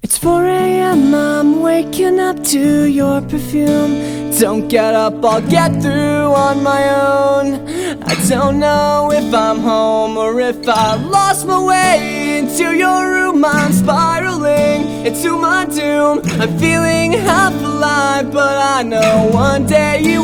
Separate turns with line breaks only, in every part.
It's 4 a.m. I'm waking up to your perfume. Don't get up, I'll get through on my own. I don't know if I'm home or if I lost my way into your room. I'm spiraling into my doom. I'm feeling half alive, but I know one day you.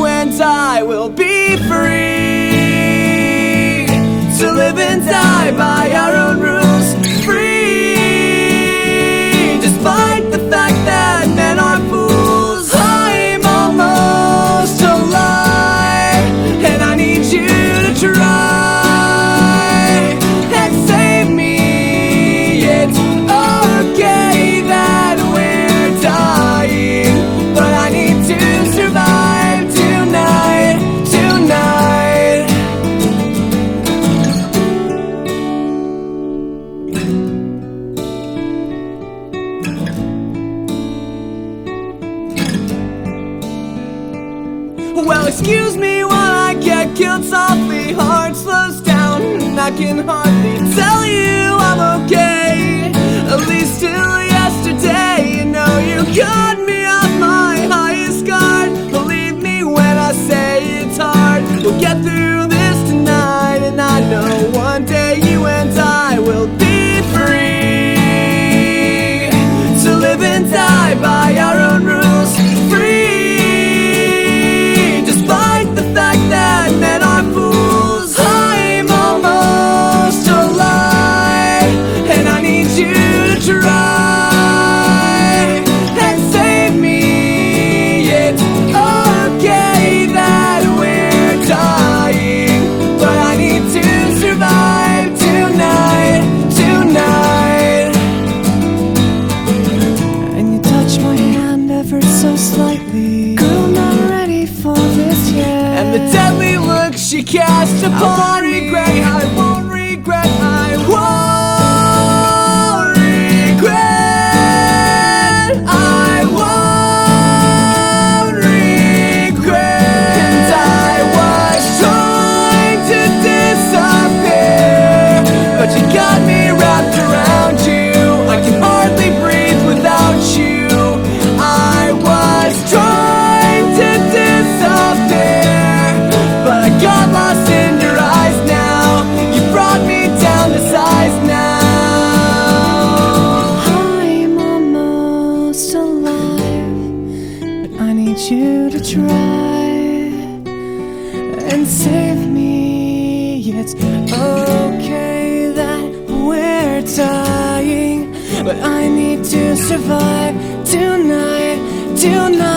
Well, excuse me while I get killed softly. Heart slows down, and I can hardly. the deadly look she cast upon me. need you to try and save me. It's okay that we're dying, but I need to survive tonight, tonight.